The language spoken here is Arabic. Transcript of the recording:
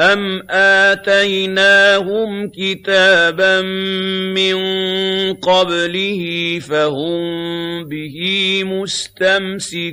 أَمْ آتَيْنَاهُمْ كِتَابًا مِّن قَبْلِهِ فَهُم بِهِ مُسْتَمْسِكُونَ